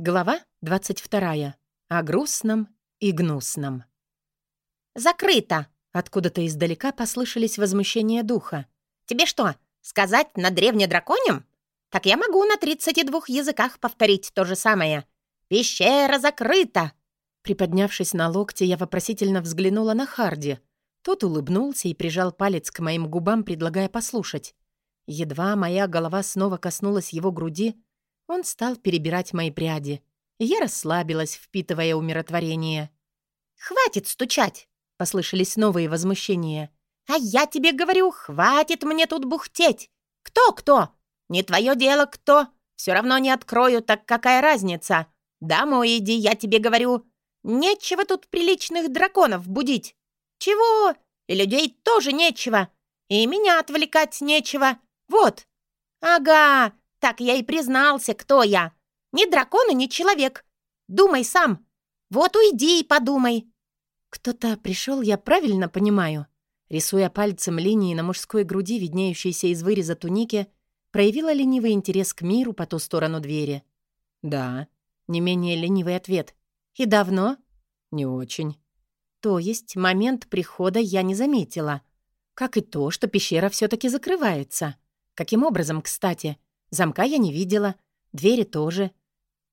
Глава 22. О грустном и гнусном. «Закрыто!» Откуда-то издалека послышались возмущения духа. «Тебе что, сказать на древнедраконем? Так я могу на 32 языках повторить то же самое. Пещера закрыта!» Приподнявшись на локте, я вопросительно взглянула на Харди. Тот улыбнулся и прижал палец к моим губам, предлагая послушать. Едва моя голова снова коснулась его груди, он стал перебирать мои пряди, я расслабилась, впитывая умиротворение. «Хватит стучать!» — послышались новые возмущения. «А я тебе говорю, хватит мне тут бухтеть! Кто-кто? Не твое дело, кто! Все равно не открою, так какая разница? Домой иди, я тебе говорю! Нечего тут приличных драконов будить! Чего? И людей тоже нечего! И меня отвлекать нечего! Вот! Ага, так я и признался, кто я. Ни дракон и ни человек. Думай сам. Вот уйди и подумай. Кто-то пришел, я правильно понимаю. Рисуя пальцем линии на мужской груди, виднеющейся из выреза туники, проявила ленивый интерес к миру по ту сторону двери. «Да», — не менее ленивый ответ. «И давно?» «Не очень». То есть момент прихода я не заметила. Как и то, что пещера все таки закрывается. Каким образом, кстати? Замка я не видела, двери тоже.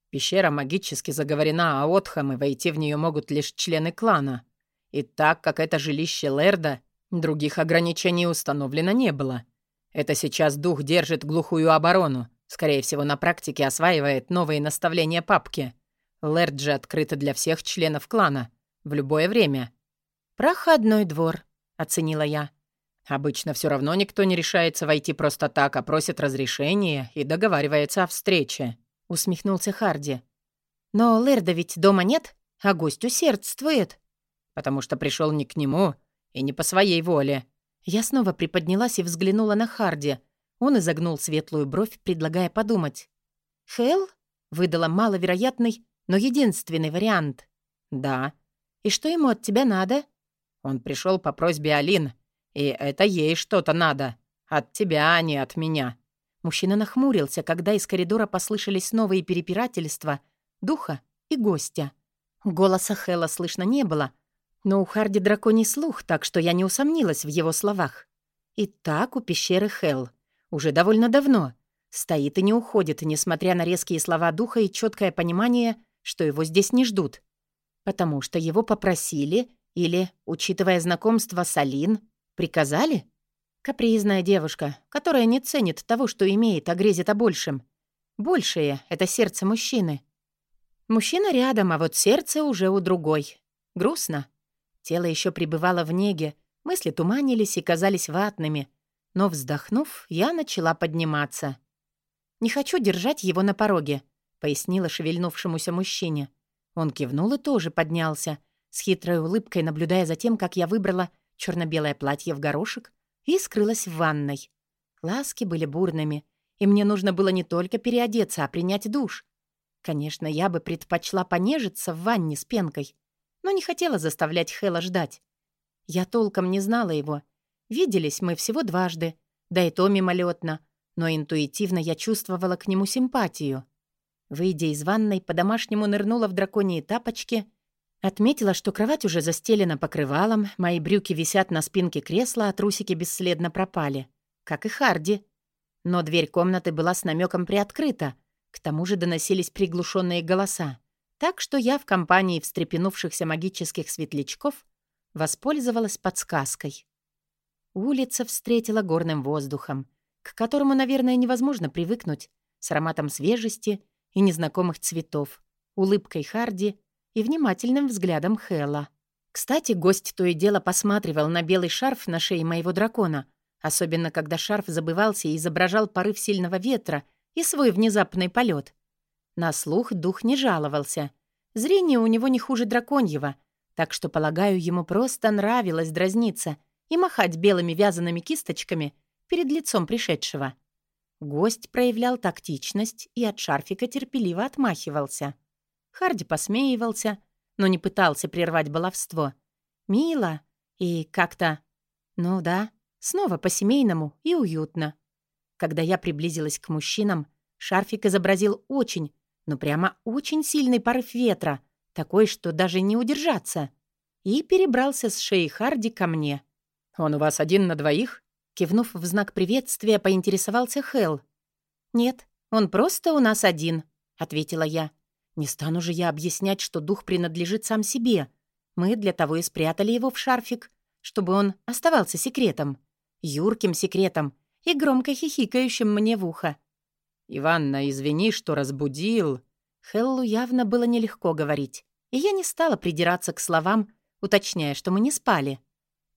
Пещера магически заговорена, а Отхам войти в нее могут лишь члены клана. И так как это жилище Лерда, других ограничений установлено не было. Это сейчас дух держит глухую оборону. Скорее всего, на практике осваивает новые наставления папки. Лерд же открыт для всех членов клана. В любое время. «Проходной двор», — оценила я. Обычно все равно никто не решается войти просто так, а просит разрешения и договаривается о встрече», — усмехнулся Харди. «Но Лерда ведь дома нет, а гость усердствует». «Потому что пришел не к нему и не по своей воле». Я снова приподнялась и взглянула на Харди. Он изогнул светлую бровь, предлагая подумать. «Хелл?» — выдала маловероятный, но единственный вариант. «Да». «И что ему от тебя надо?» Он пришел по просьбе Алин — и это ей что-то надо. От тебя, а не от меня». Мужчина нахмурился, когда из коридора послышались новые перепирательства духа и гостя. Голоса Хэлла слышно не было, но у Харди драконий слух, так что я не усомнилась в его словах. И так у пещеры Хелл. Уже довольно давно. Стоит и не уходит, несмотря на резкие слова духа и четкое понимание, что его здесь не ждут. Потому что его попросили или, учитывая знакомство с Алин, Приказали? Капризная девушка, которая не ценит того, что имеет, а грезит о большем. Большее — это сердце мужчины. Мужчина рядом, а вот сердце уже у другой. Грустно. Тело еще пребывало в неге, мысли туманились и казались ватными. Но, вздохнув, я начала подниматься. «Не хочу держать его на пороге», — пояснила шевельнувшемуся мужчине. Он кивнул и тоже поднялся, с хитрой улыбкой наблюдая за тем, как я выбрала черно-белое платье в горошек и скрылась в ванной. Ласки были бурными, и мне нужно было не только переодеться, а принять душ. Конечно, я бы предпочла понежиться в ванне с пенкой, но не хотела заставлять Хэла ждать. Я толком не знала его. Виделись мы всего дважды, да и то мимолетно, но интуитивно я чувствовала к нему симпатию. Выйдя из ванной, по-домашнему нырнула в драконьи тапочки Отметила, что кровать уже застелена покрывалом, мои брюки висят на спинке кресла, а трусики бесследно пропали. Как и Харди. Но дверь комнаты была с намеком приоткрыта. К тому же доносились приглушенные голоса. Так что я в компании встрепенувшихся магических светлячков воспользовалась подсказкой. Улица встретила горным воздухом, к которому, наверное, невозможно привыкнуть, с ароматом свежести и незнакомых цветов, улыбкой Харди — и внимательным взглядом Хэлла. Кстати, гость то и дело посматривал на белый шарф на шее моего дракона, особенно когда шарф забывался и изображал порыв сильного ветра и свой внезапный полет. На слух дух не жаловался. Зрение у него не хуже драконьего, так что, полагаю, ему просто нравилось дразниться и махать белыми вязаными кисточками перед лицом пришедшего. Гость проявлял тактичность и от шарфика терпеливо отмахивался. Харди посмеивался, но не пытался прервать баловство. Мило и как-то... Ну да, снова по-семейному и уютно. Когда я приблизилась к мужчинам, шарфик изобразил очень, Ну, прямо очень сильный порыв ветра, такой, что даже не удержаться. И перебрался с шеи Харди ко мне. «Он у вас один на двоих?» Кивнув в знак приветствия, поинтересовался Хелл. «Нет, он просто у нас один», — ответила я. «Не стану же я объяснять, что дух принадлежит сам себе. Мы для того и спрятали его в шарфик, чтобы он оставался секретом. Юрким секретом и громко хихикающим мне в ухо. «Иванна, извини, что разбудил». Хеллу явно было нелегко говорить, и я не стала придираться к словам, уточняя, что мы не спали.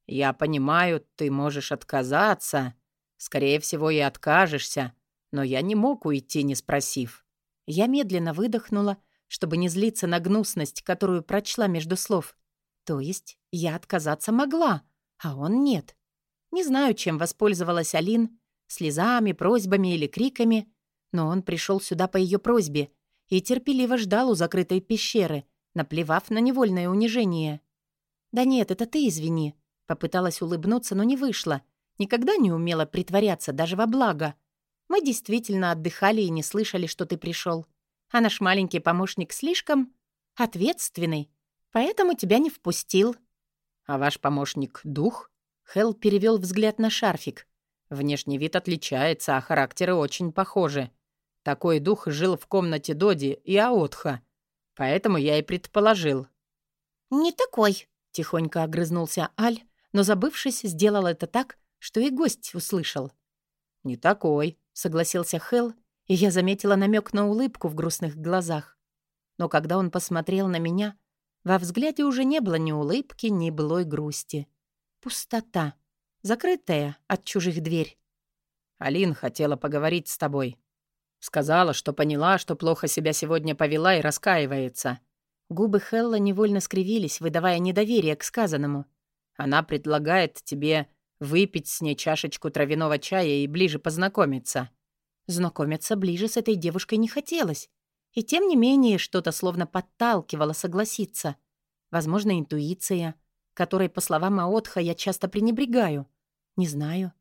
«Я понимаю, ты можешь отказаться. Скорее всего, и откажешься, но я не мог уйти, не спросив». Я медленно выдохнула, чтобы не злиться на гнусность, которую прочла между слов. То есть я отказаться могла, а он нет. Не знаю, чем воспользовалась Алин, слезами, просьбами или криками, но он пришел сюда по ее просьбе и терпеливо ждал у закрытой пещеры, наплевав на невольное унижение. «Да нет, это ты извини», — попыталась улыбнуться, но не вышло. Никогда не умела притворяться, даже во благо. Мы действительно отдыхали и не слышали, что ты пришел. А наш маленький помощник слишком ответственный, поэтому тебя не впустил». «А ваш помощник — дух?» Хелл перевел взгляд на шарфик. Внешний вид отличается, а характеры очень похожи. Такой дух жил в комнате Доди и Аотха. Поэтому я и предположил. «Не такой», — тихонько огрызнулся Аль, но, забывшись, сделал это так, что и гость услышал. «Не такой», — согласился Хелл, и я заметила намек на улыбку в грустных глазах. Но когда он посмотрел на меня, во взгляде уже не было ни улыбки, ни былой грусти. Пустота. Закрытая от чужих дверь. Алин хотела поговорить с тобой. Сказала, что поняла, что плохо себя сегодня повела и раскаивается. Губы Хелла невольно скривились, выдавая недоверие к сказанному. Она предлагает тебе выпить с ней чашечку травяного чая и ближе познакомиться. Знакомиться ближе с этой девушкой не хотелось. И тем не менее что-то словно подталкивало согласиться. Возможно, интуиция — которой, по словам Аотха, я часто пренебрегаю. Не знаю.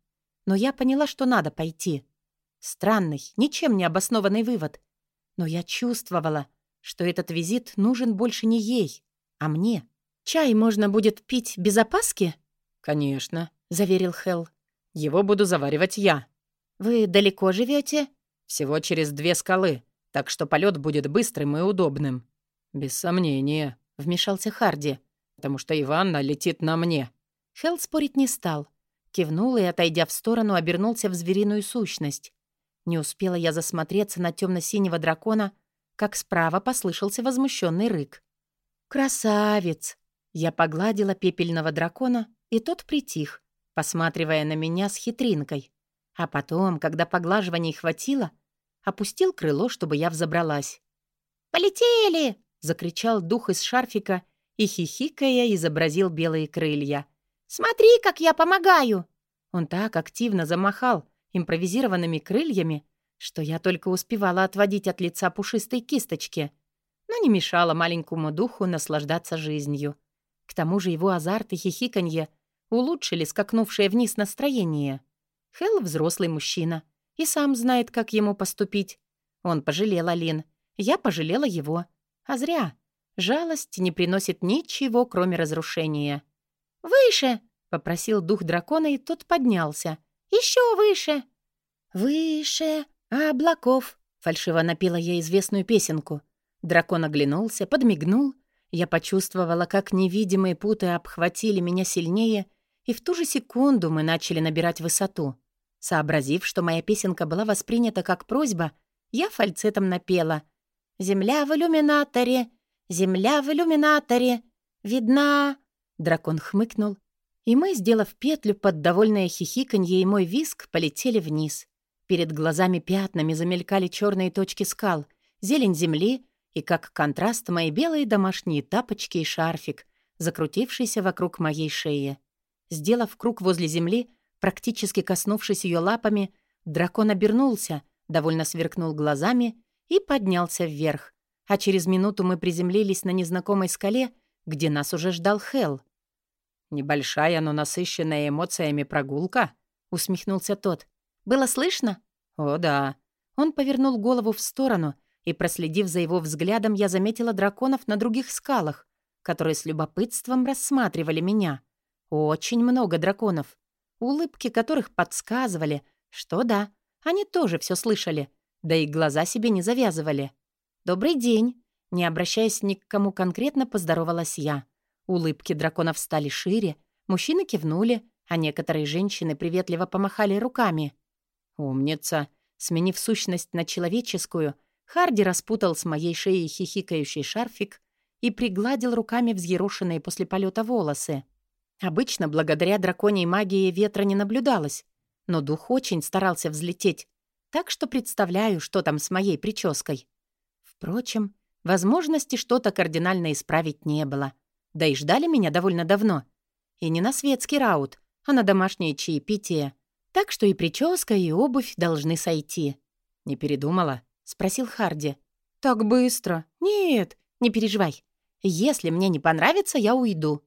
Но я поняла, что надо пойти. Странный, ничем не обоснованный вывод. Но я чувствовала, что этот визит нужен больше не ей, а мне. «Чай можно будет пить без опаски?» «Конечно», — заверил Хелл. «Его буду заваривать я». «Вы далеко живете? «Всего через две скалы, так что полет будет быстрым и удобным». «Без сомнения», — вмешался Харди потому что Иванна летит на мне». Хелл спорить не стал. Кивнул и, отойдя в сторону, обернулся в звериную сущность. Не успела я засмотреться на темно-синего дракона, как справа послышался возмущенный рык. «Красавец!» Я погладила пепельного дракона, и тот притих, посматривая на меня с хитринкой. А потом, когда поглаживаний хватило, опустил крыло, чтобы я взобралась. «Полетели!» — закричал дух из шарфика — и, хихикая, изобразил белые крылья. «Смотри, как я помогаю!» Он так активно замахал импровизированными крыльями, что я только успевала отводить от лица пушистой кисточки, но не мешала маленькому духу наслаждаться жизнью. К тому же его азарт и хихиканье улучшили скакнувшее вниз настроение. Хелл — взрослый мужчина и сам знает, как ему поступить. Он пожалел Алин, я пожалела его. А зря. Жалость не приносит ничего, кроме разрушения. «Выше!» — попросил дух дракона, и тот поднялся. «Еще выше!» «Выше облаков!» — фальшиво напела я известную песенку. Дракон оглянулся, подмигнул. Я почувствовала, как невидимые путы обхватили меня сильнее, и в ту же секунду мы начали набирать высоту. Сообразив, что моя песенка была воспринята как просьба, я фальцетом напела «Земля в иллюминаторе, Земля в иллюминаторе! Видна!» Дракон хмыкнул, и мы, сделав петлю под довольное хихиканье и мой виск, полетели вниз. Перед глазами пятнами замелькали черные точки скал, зелень земли и, как контраст, мои белые домашние тапочки и шарфик, закрутившийся вокруг моей шеи. Сделав круг возле земли, практически коснувшись ее лапами, дракон обернулся, довольно сверкнул глазами и поднялся вверх, а через минуту мы приземлились на незнакомой скале, где нас уже ждал Хел. «Небольшая, но насыщенная эмоциями прогулка?» — усмехнулся тот. «Было слышно?» «О, да». Он повернул голову в сторону, и, проследив за его взглядом, я заметила драконов на других скалах, которые с любопытством рассматривали меня. Очень много драконов, улыбки которых подсказывали, что да, они тоже все слышали, да и глаза себе не завязывали. «Добрый день!» Не обращаясь ни к кому конкретно, поздоровалась я. Улыбки драконов стали шире, мужчины кивнули, а некоторые женщины приветливо помахали руками. «Умница!» Сменив сущность на человеческую, Харди распутал с моей шеи хихикающий шарфик и пригладил руками взъерошенные после полета волосы. Обычно благодаря драконьей магии ветра не наблюдалось, но дух очень старался взлететь, так что представляю, что там с моей прической. Впрочем, возможности что-то кардинально исправить не было. Да и ждали меня довольно давно. И не на светский раут, а на домашнее чаепитие. Так что и прическа, и обувь должны сойти. «Не передумала?» — спросил Харди. «Так быстро? Нет, не переживай. Если мне не понравится, я уйду».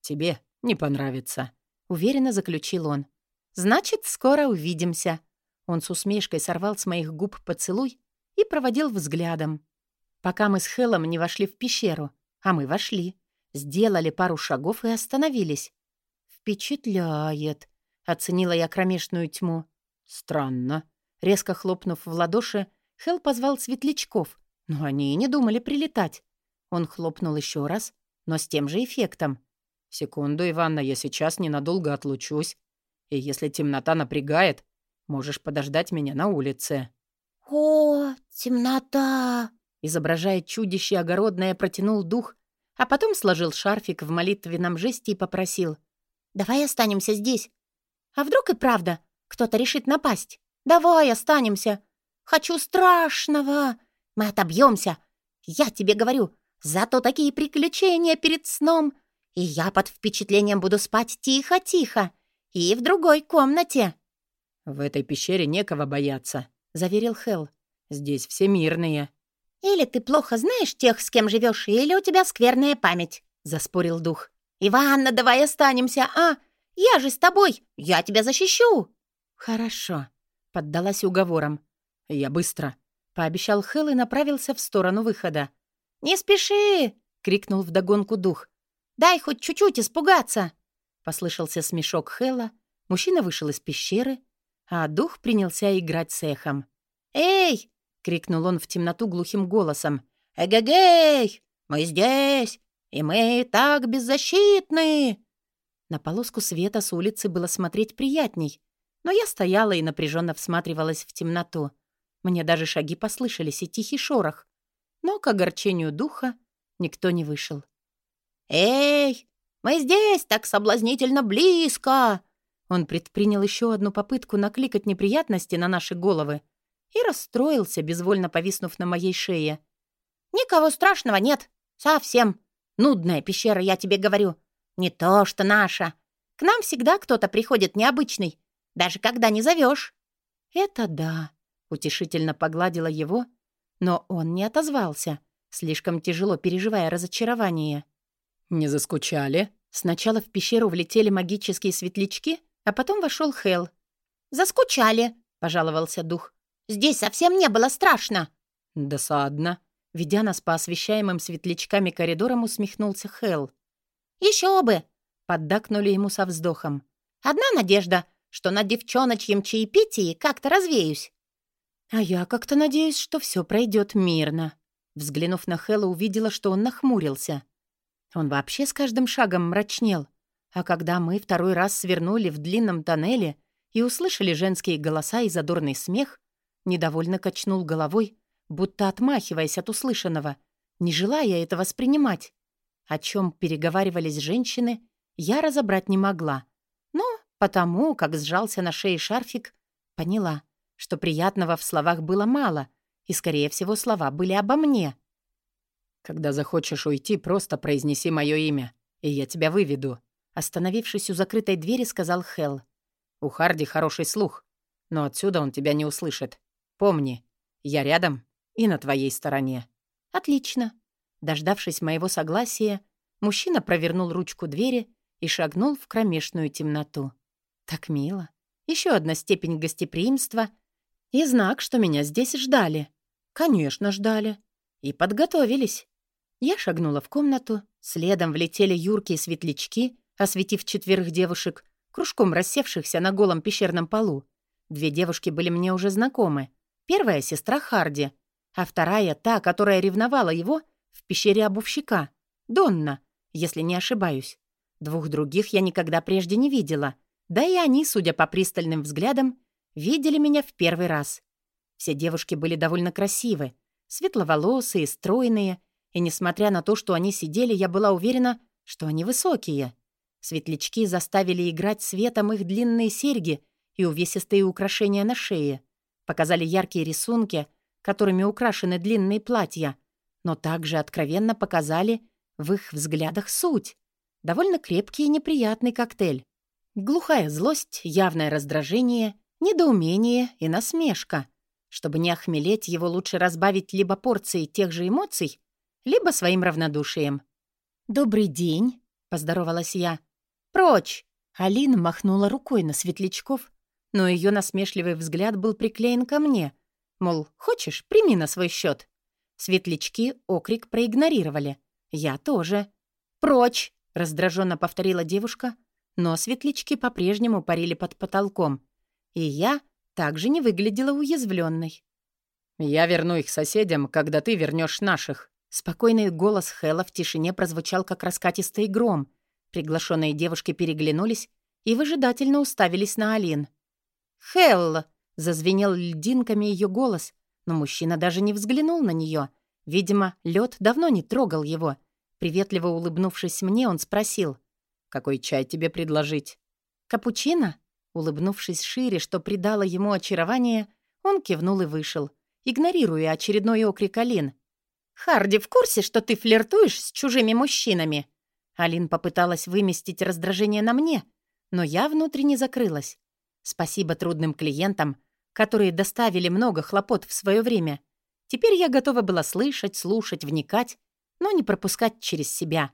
«Тебе не понравится», — уверенно заключил он. «Значит, скоро увидимся». Он с усмешкой сорвал с моих губ поцелуй и проводил взглядом. Пока мы с Хелом не вошли в пещеру, а мы вошли, сделали пару шагов и остановились. «Впечатляет», — оценила я кромешную тьму. «Странно». Резко хлопнув в ладоши, Хел позвал светлячков, но они и не думали прилетать. Он хлопнул еще раз, но с тем же эффектом. «Секунду, Иванна, я сейчас ненадолго отлучусь. И если темнота напрягает, можешь подождать меня на улице». «О, темнота!» Изображая чудище огородное, протянул дух, а потом сложил шарфик в молитвенном жесте и попросил. «Давай останемся здесь. А вдруг и правда кто-то решит напасть? Давай останемся. Хочу страшного. Мы отобьемся. Я тебе говорю, зато такие приключения перед сном. И я под впечатлением буду спать тихо-тихо. И в другой комнате». «В этой пещере некого бояться», — заверил Хелл. «Здесь все мирные». «Или ты плохо знаешь тех, с кем живешь, или у тебя скверная память», — заспорил дух. «Иванна, давай останемся, а? Я же с тобой, я тебя защищу!» «Хорошо», — поддалась уговорам. «Я быстро», — пообещал Хэл и направился в сторону выхода. «Не спеши!» — крикнул вдогонку дух. «Дай хоть чуть-чуть испугаться!» Послышался смешок Хэла. Мужчина вышел из пещеры, а дух принялся играть с эхом. «Эй!» — крикнул он в темноту глухим голосом. «Эгегей! Мы здесь! И мы так беззащитны!» На полоску света с улицы было смотреть приятней, но я стояла и напряженно всматривалась в темноту. Мне даже шаги послышались и тихий шорох. Но к огорчению духа никто не вышел. «Эй, мы здесь так соблазнительно близко!» Он предпринял еще одну попытку накликать неприятности на наши головы и расстроился, безвольно повиснув на моей шее. «Никого страшного нет. Совсем. Нудная пещера, я тебе говорю. Не то, что наша. К нам всегда кто-то приходит необычный, даже когда не зовешь. Это да, утешительно погладила его, но он не отозвался, слишком тяжело переживая разочарование. Не заскучали? Сначала в пещеру влетели магические светлячки, а потом вошел Хел. «Заскучали», — пожаловался дух. «Здесь совсем не было страшно». «Досадно», Ведя нас по освещаемым светлячками коридорам, усмехнулся Хелл. «Еще бы!» — поддакнули ему со вздохом. «Одна надежда, что на девчоночьем чаепитии как-то развеюсь». «А я как-то надеюсь, что все пройдет мирно». Взглянув на Хэлла, увидела, что он нахмурился. Он вообще с каждым шагом мрачнел. А когда мы второй раз свернули в длинном тоннеле и услышали женские голоса и задорный смех, недовольно качнул головой, будто отмахиваясь от услышанного, не желая это воспринимать. О чем переговаривались женщины, я разобрать не могла. Но потому, как сжался на шее шарфик, поняла, что приятного в словах было мало, и, скорее всего, слова были обо мне. «Когда захочешь уйти, просто произнеси мое имя, и я тебя выведу», остановившись у закрытой двери, сказал Хелл. «У Харди хороший слух, но отсюда он тебя не услышит. Помни, я рядом и на твоей стороне». «Отлично». Дождавшись моего согласия, мужчина провернул ручку двери и шагнул в кромешную темноту. Так мило. Еще одна степень гостеприимства и знак, что меня здесь ждали. Конечно, ждали. И подготовились. Я шагнула в комнату, следом влетели юркие светлячки, осветив четверых девушек, кружком рассевшихся на голом пещерном полу. Две девушки были мне уже знакомы. Первая — сестра Харди, а вторая — та, которая ревновала его в пещере обувщика. Донна, если не ошибаюсь. Двух других я никогда прежде не видела. Да и они, судя по пристальным взглядам, видели меня в первый раз. Все девушки были довольно красивы, светловолосые, стройные, и, несмотря на то, что они сидели, я была уверена, что они высокие. Светлячки заставили играть светом их длинные серьги и увесистые украшения на шее. Показали яркие рисунки, которыми украшены длинные платья, но также откровенно показали в их взглядах суть. Довольно крепкий и неприятный коктейль. Глухая злость, явное раздражение, недоумение и насмешка. Чтобы не охмелеть, его лучше разбавить либо порцией тех же эмоций, либо своим равнодушием. «Добрый день», — поздоровалась я. «Прочь!» — Алина махнула рукой на светлячков, но ее насмешливый взгляд был приклеен ко мне. Мол, хочешь, прими на свой счет. Светлячки окрик проигнорировали. Я тоже. «Прочь!» — раздраженно повторила девушка, но светлячки по-прежнему парили под потолком. И я также не выглядела уязвленной. «Я верну их соседям, когда ты вернешь наших». Спокойный голос Хэлла в тишине прозвучал, как раскатистый гром. Приглашенные девушки переглянулись и выжидательно уставились на Алин. «Хелл!» — зазвенел льдинками ее голос, но мужчина даже не взглянул на нее. Видимо, лед давно не трогал его. Приветливо улыбнувшись мне, он спросил. «Какой чай тебе предложить?» «Капучино?» Улыбнувшись шире, что придало ему очарование, он кивнул и вышел, игнорируя очередной окрик Алин. «Харди в курсе, что ты флиртуешь с чужими мужчинами?» Алин попыталась выместить раздражение на мне, но я внутренне закрылась. Спасибо трудным клиентам, которые доставили много хлопот в свое время. Теперь я готова была слышать, слушать, вникать, но не пропускать через себя.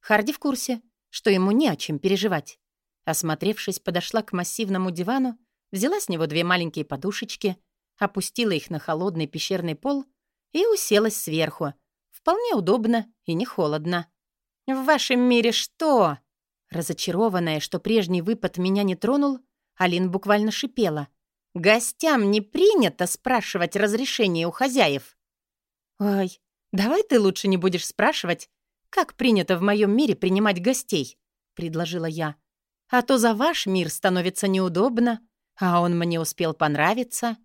Харди в курсе, что ему не о чем переживать. Осмотревшись, подошла к массивному дивану, взяла с него две маленькие подушечки, опустила их на холодный пещерный пол и уселась сверху. Вполне удобно и не холодно. «В вашем мире что?» Разочарованная, что прежний выпад меня не тронул, Алин буквально шипела. «Гостям не принято спрашивать разрешение у хозяев». «Ой, давай ты лучше не будешь спрашивать, как принято в моем мире принимать гостей», — предложила я. «А то за ваш мир становится неудобно, а он мне успел понравиться».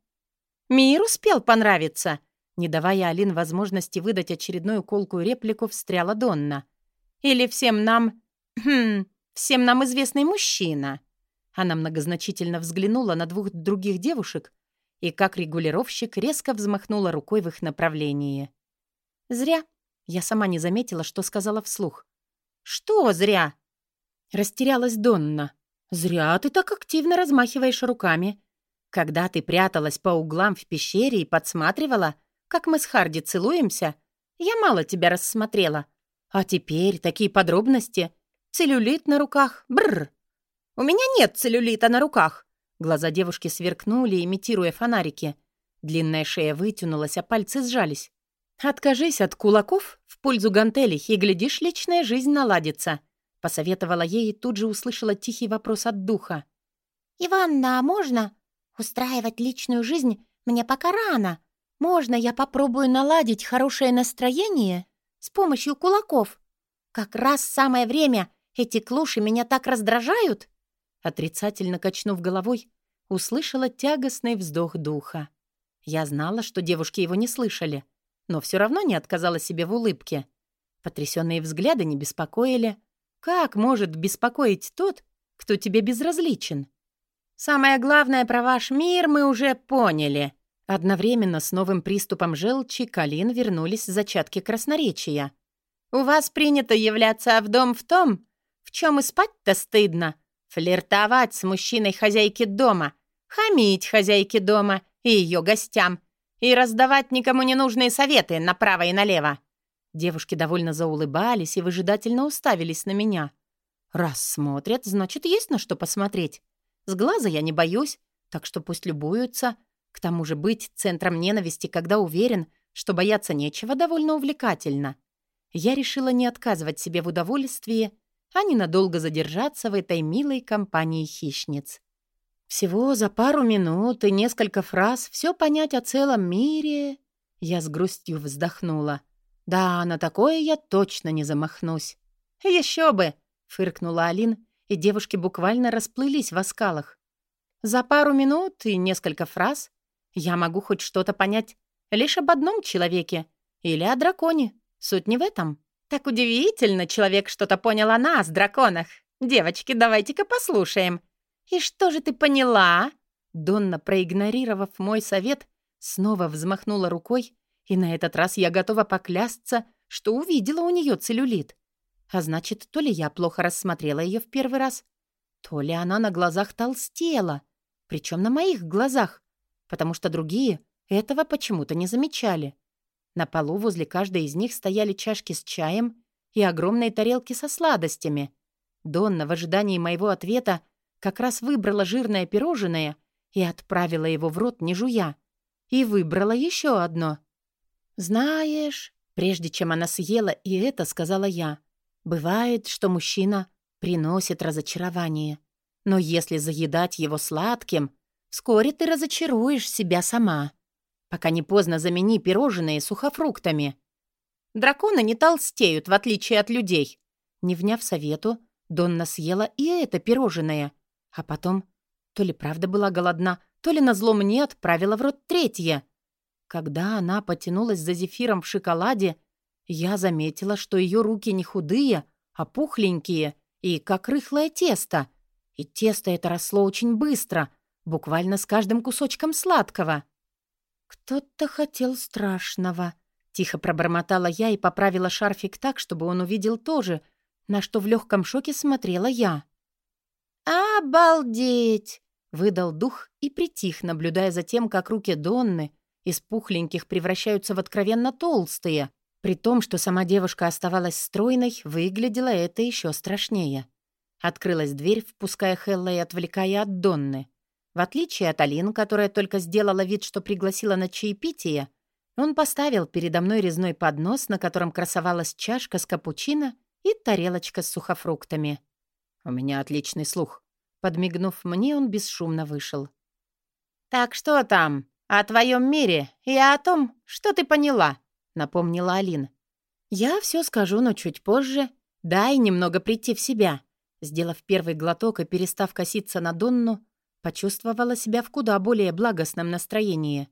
«Мир успел понравиться», не давая Алин возможности выдать очередную колкую реплику, встряла Донна. «Или всем нам... Хм, всем нам известный мужчина». Она многозначительно взглянула на двух других девушек и, как регулировщик, резко взмахнула рукой в их направлении. «Зря. Я сама не заметила, что сказала вслух». «Что зря?» Растерялась Донна. «Зря ты так активно размахиваешь руками. Когда ты пряталась по углам в пещере и подсматривала, как мы с Харди целуемся, я мало тебя рассмотрела. А теперь такие подробности. Целлюлит на руках. Бррр. «У меня нет целлюлита на руках!» Глаза девушки сверкнули, имитируя фонарики. Длинная шея вытянулась, а пальцы сжались. «Откажись от кулаков в пользу гантелей, и, глядишь, личная жизнь наладится», — посоветовала ей и тут же услышала тихий вопрос от духа. «Иванна, а можно? Устраивать личную жизнь мне пока рано. Можно я попробую наладить хорошее настроение с помощью кулаков? Как раз самое время, эти клуши меня так раздражают!» Отрицательно качнув головой, услышала тягостный вздох духа. Я знала, что девушки его не слышали, но все равно не отказала себе в улыбке. Потрясенные взгляды не беспокоили. Как может беспокоить тот, кто тебе безразличен? Самое главное про ваш мир мы уже поняли. Одновременно с новым приступом желчи Калин вернулись зачатки красноречия. «У вас принято являться в дом в том, в чем и спать-то стыдно, Флиртовать с мужчиной хозяйки дома, хамить хозяйке дома и ее гостям и раздавать никому ненужные советы направо и налево. Девушки довольно заулыбались и выжидательно уставились на меня. Раз смотрят, значит, есть на что посмотреть. С глаза я не боюсь, так что пусть любуются. К тому же быть центром ненависти, когда уверен, что бояться нечего, довольно увлекательно. Я решила не отказывать себе в удовольствии, а ненадолго задержаться в этой милой компании хищниц. Всего за пару минут и несколько фраз все понять о целом мире. Я с грустью вздохнула. Да, на такое я точно не замахнусь. Еще бы! фыркнула Алин, и девушки буквально расплылись в оскалах. За пару минут и несколько фраз я могу хоть что-то понять лишь об одном человеке или о драконе. Суть не в этом. Так удивительно, человек что-то понял о нас, драконах. Девочки, давайте-ка послушаем. И что же ты поняла? Донна, проигнорировав мой совет, снова взмахнула рукой, и на этот раз я готова поклясться, что увидела у нее целлюлит. А значит, то ли я плохо рассмотрела ее в первый раз, то ли она на глазах толстела, причем на моих глазах, потому что другие этого почему-то не замечали. На полу возле каждой из них стояли чашки с чаем и огромные тарелки со сладостями. Донна в ожидании моего ответа как раз выбрала жирное пирожное и отправила его в рот, не жуя. И выбрала еще одно. «Знаешь...» Прежде чем она съела и это, сказала я. «Бывает, что мужчина приносит разочарование. Но если заедать его сладким, вскоре ты разочаруешь себя сама. Пока не поздно замени пирожные сухофруктами. Драконы не толстеют, в отличие от людей. Не вняв совету, Донна съела и это пирожное. А потом то ли правда была голодна, то ли назло мне отправила в рот третье. Когда она потянулась за зефиром в шоколаде, я заметила, что ее руки не худые, а пухленькие и как рыхлое тесто. И тесто это росло очень быстро, буквально с каждым кусочком сладкого. «Кто-то хотел страшного», — тихо пробормотала я и поправила шарфик так, чтобы он увидел тоже, на что в легком шоке смотрела я. «Обалдеть!» — выдал дух и притих, наблюдая за тем, как руки Донны из пухленьких превращаются в откровенно толстые. При том, что сама девушка оставалась стройной, выглядело это еще страшнее. Открылась дверь, впуская Хелла и отвлекая от Донны. В отличие от Алин, которая только сделала вид, что пригласила на чаепитие, он поставил передо мной резной поднос, на котором красовалась чашка с капучино и тарелочка с сухофруктами. «У меня отличный слух». Подмигнув мне, он бесшумно вышел. «Так что там? О твоем мире и о том, что ты поняла?» — напомнила Алин. «Я все скажу, но чуть позже. Дай немного прийти в себя». Сделав первый глоток и перестав коситься на Донну, почувствовала себя в куда более благостном настроении.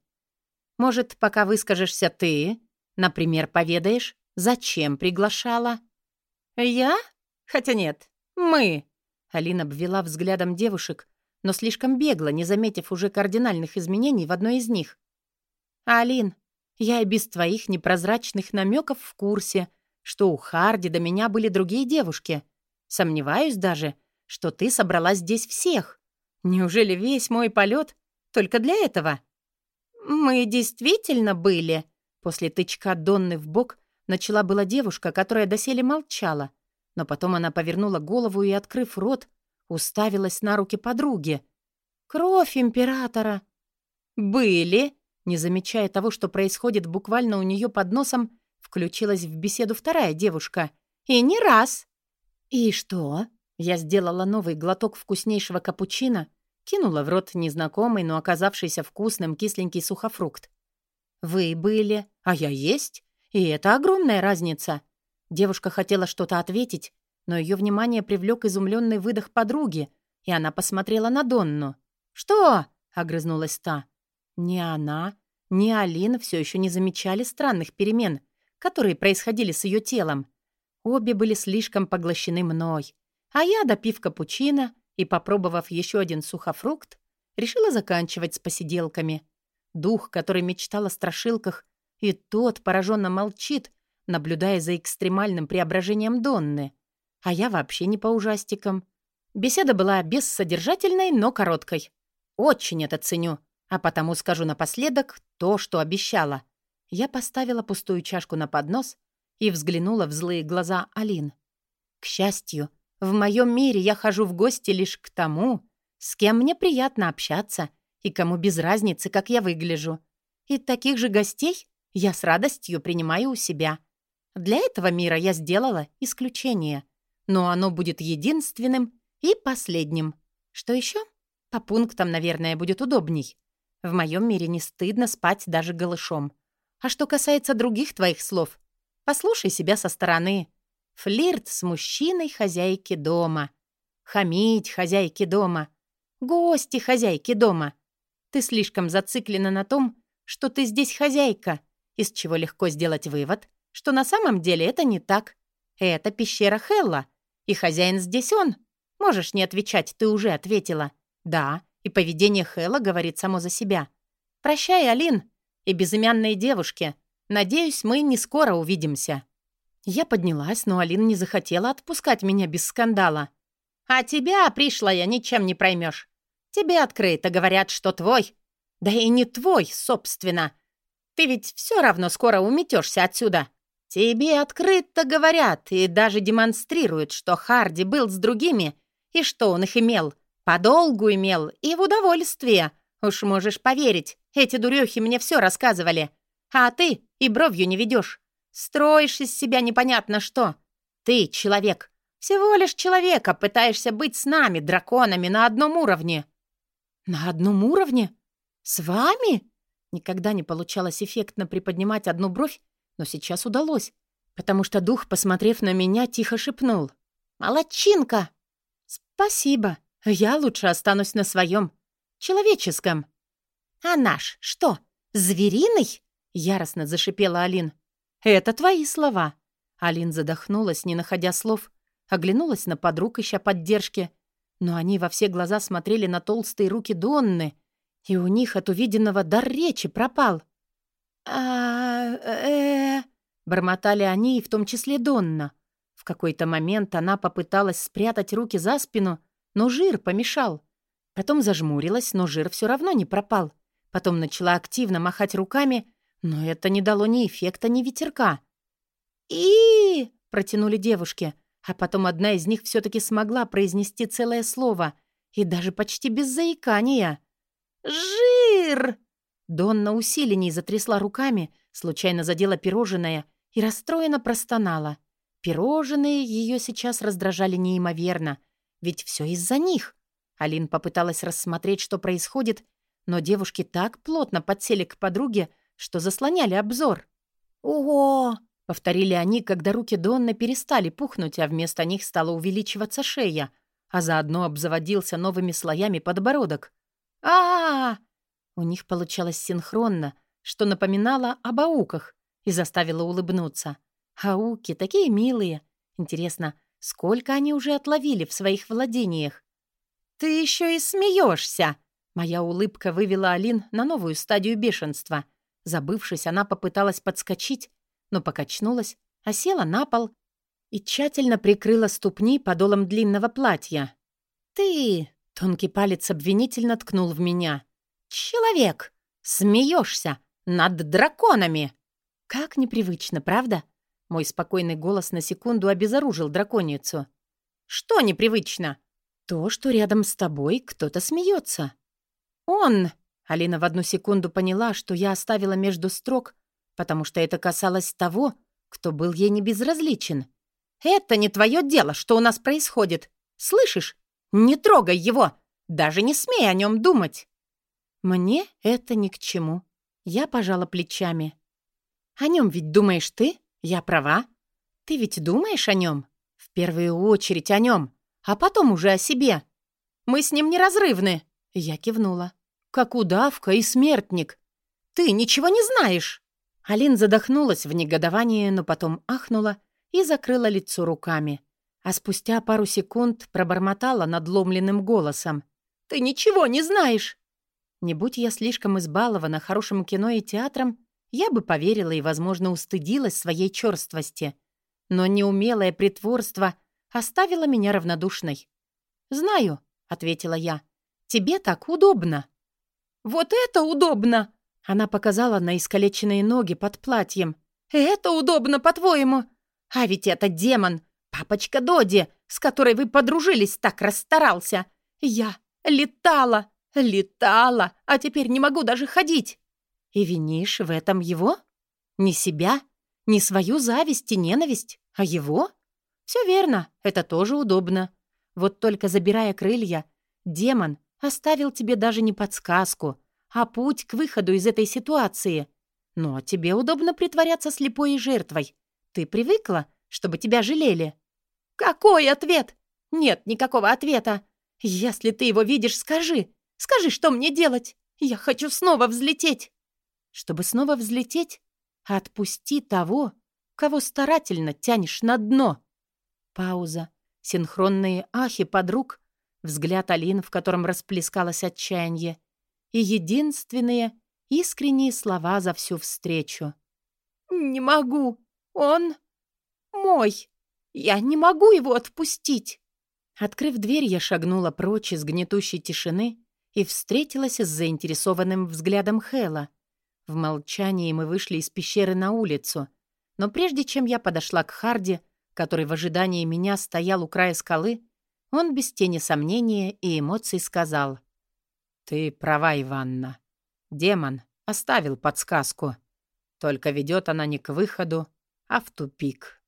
«Может, пока выскажешься ты? Например, поведаешь, зачем приглашала?» «Я? Хотя нет, мы!» Алина обвела взглядом девушек, но слишком бегло, не заметив уже кардинальных изменений в одной из них. «Алин, я и без твоих непрозрачных намеков в курсе, что у Харди до меня были другие девушки. Сомневаюсь даже, что ты собрала здесь всех. Неужели весь мой полет только для этого?» «Мы действительно были?» После тычка Донны в бок начала была девушка, которая доселе молчала, но потом она повернула голову и, открыв рот, уставилась на руки подруги. «Кровь императора!» «Были!» Не замечая того, что происходит буквально у нее под носом, включилась в беседу вторая девушка. «И не раз!» «И что?» Я сделала новый глоток вкуснейшего капучино, кинула в рот незнакомый, но оказавшийся вкусным кисленький сухофрукт. «Вы были, а я есть, и это огромная разница. Девушка хотела что-то ответить, но ее внимание привлек изумленный выдох подруги, и она посмотрела на Донну. «Что?» — огрызнулась та. Ни она, ни Алина все еще не замечали странных перемен, которые происходили с ее телом. Обе были слишком поглощены мной. А я, допив капучино и попробовав еще один сухофрукт, решила заканчивать с посиделками. Дух, который мечтал о страшилках, и тот пораженно молчит, наблюдая за экстремальным преображением Донны. А я вообще не по ужастикам. Беседа была бессодержательной, но короткой. Очень это ценю, а потому скажу напоследок то, что обещала. Я поставила пустую чашку на поднос и взглянула в злые глаза Алин. К счастью, в моем мире я хожу в гости лишь к тому, с кем мне приятно общаться и кому без разницы, как я выгляжу. И таких же гостей я с радостью принимаю у себя. Для этого мира я сделала исключение. Но оно будет единственным и последним. Что еще? По пунктам, наверное, будет удобней. В моем мире не стыдно спать даже голышом. А что касается других твоих слов, послушай себя со стороны. Флирт с мужчиной хозяйки дома. Хамить хозяйки дома. Гости хозяйки дома. Ты слишком зациклена на том, что ты здесь хозяйка, из чего легко сделать вывод, что на самом деле это не так. Это пещера Хелла, и хозяин здесь он. Можешь не отвечать, ты уже ответила. Да, и поведение Хэлла говорит само за себя. «Прощай, Алин, и безымянные девушки. Надеюсь, мы не скоро увидимся». Я поднялась, но Алин не захотела отпускать меня без скандала. «А тебя, пришлая, ничем не проймешь. Тебе открыто говорят, что твой. Да и не твой, собственно. Ты ведь все равно скоро уметешься отсюда. Тебе открыто говорят и даже демонстрируют, что Харди был с другими и что он их имел. Подолгу имел и в удовольствие. Уж можешь поверить, эти дурехи мне все рассказывали. А ты и бровью не ведешь. Строишь из себя непонятно что. Ты человек. Всего лишь человека пытаешься быть с нами, драконами, на одном уровне. На одном уровне? С вами? Никогда не получалось эффектно приподнимать одну бровь, но сейчас удалось, потому что дух, посмотрев на меня, тихо шепнул. «Молодчинка!» «Спасибо!» Я лучше останусь на своем, человеческом. А наш что, звериный? Яростно зашипела Алин. Это твои слова. Алин задохнулась, не находя слов, оглянулась на подруг, ища поддержки. Но они во все глаза смотрели на толстые руки Донны, и у них от увиденного дар речи пропал. а э бормотали они, и в том числе Донна. В какой-то момент она попыталась спрятать руки за спину, но жир помешал. Потом зажмурилась, но жир все равно не пропал. Потом начала активно махать руками, но это не дало ни эффекта, ни ветерка. и протянули девушки, а потом одна из них все-таки смогла произнести целое слово, и даже почти без заикания. «Жир!» Донна усиленней затрясла руками, случайно задела пирожное и расстроенно простонала. Пирожные ее сейчас раздражали неимоверно — ведь все из-за них. Алин попыталась рассмотреть, что происходит, но девушки так плотно подсели к подруге, что заслоняли обзор. «Ого!» — повторили они, когда руки Донны перестали пухнуть, а вместо них стала увеличиваться шея, а заодно обзаводился новыми слоями подбородок. а, -а, -а У них получалось синхронно, что напоминало об ауках и заставило улыбнуться. Ауки такие милые. Интересно, Сколько они уже отловили в своих владениях? «Ты еще и смеешься!» Моя улыбка вывела Алин на новую стадию бешенства. Забывшись, она попыталась подскочить, но покачнулась, а села на пол и тщательно прикрыла ступни подолом длинного платья. «Ты...» — тонкий палец обвинительно ткнул в меня. «Человек! Смеешься! Над драконами!» Как непривычно, правда? Мой спокойный голос на секунду обезоружил драконицу. «Что непривычно?» «То, что рядом с тобой кто-то смеется». «Он!» Алина в одну секунду поняла, что я оставила между строк, потому что это касалось того, кто был ей не безразличен. «Это не твое дело, что у нас происходит. Слышишь? Не трогай его! Даже не смей о нем думать!» «Мне это ни к чему». Я пожала плечами. «О нем ведь думаешь ты?» Я права? Ты ведь думаешь о нем? В первую очередь о нем, а потом уже о себе. Мы с ним неразрывны. Я кивнула. Как удавка и смертник. Ты ничего не знаешь. Алин задохнулась в негодовании, но потом ахнула и закрыла лицо руками. А спустя пару секунд пробормотала надломленным голосом. «Ты ничего не знаешь!» Не будь я слишком избалована хорошим кино и театром, я бы поверила и, возможно, устыдилась своей черствости. Но неумелое притворство оставило меня равнодушной. «Знаю», — ответила я, — «тебе так удобно». «Вот это удобно!» Она показала на искалеченные ноги под платьем. «Это удобно, по-твоему? А ведь это демон, папочка Доди, с которой вы подружились, так расстарался. Я летала, Летала, а теперь не могу даже ходить. И винишь в этом его? Не себя? Не свою зависть и ненависть, а его? Все верно, это тоже удобно. Вот только забирая крылья, демон оставил тебе даже не подсказку, а путь к выходу из этой ситуации. Но тебе удобно притворяться слепой жертвой. Ты привыкла, чтобы тебя жалели. Какой ответ? Нет никакого ответа. Если ты его видишь, скажи. Скажи, что мне делать. Я хочу снова взлететь. Чтобы снова взлететь, отпусти того, кого старательно тянешь на дно. Пауза. Синхронные ахи подруг. Взгляд Алин, в котором расплескалось отчаяние. И единственные искренние слова за всю встречу. «Не могу. Он мой. Я не могу его отпустить». Открыв дверь, я шагнула прочь из гнетущей тишины и встретилась с заинтересованным взглядом Хэла. В молчании мы вышли из пещеры на улицу, но прежде чем я подошла к Харди, который в ожидании меня стоял у края скалы, он без тени сомнения и эмоций сказал. «Ты права, Иванна. Демон оставил подсказку. Только ведет она не к выходу, а в тупик».